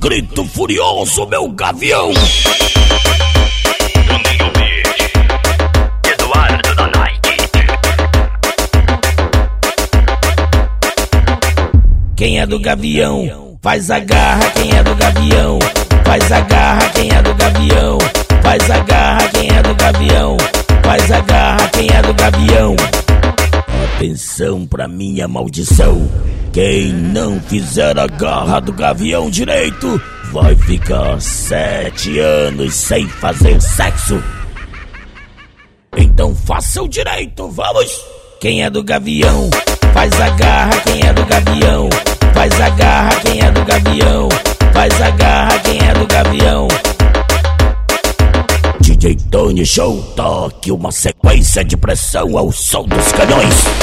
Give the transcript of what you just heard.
grito furioso, meu gavião. Quem é do gavião, faz a garra, quem é do gavião, faz a garra, quem é do gavião, faz a garra, quem é do gavião, faz a garra, quem é do gavião. Atenção pra minha maldição. Quem não fizer a garra do gavião direito vai ficar sete anos sem fazer sexo. Então faça o direito, vamos! Quem é do gavião, faz a garra, quem é do gavião, faz a garra, quem é do gavião, faz a garra, quem é do gavião. DJ Tony Show, toque uma sequência de pressão ao som dos canhões.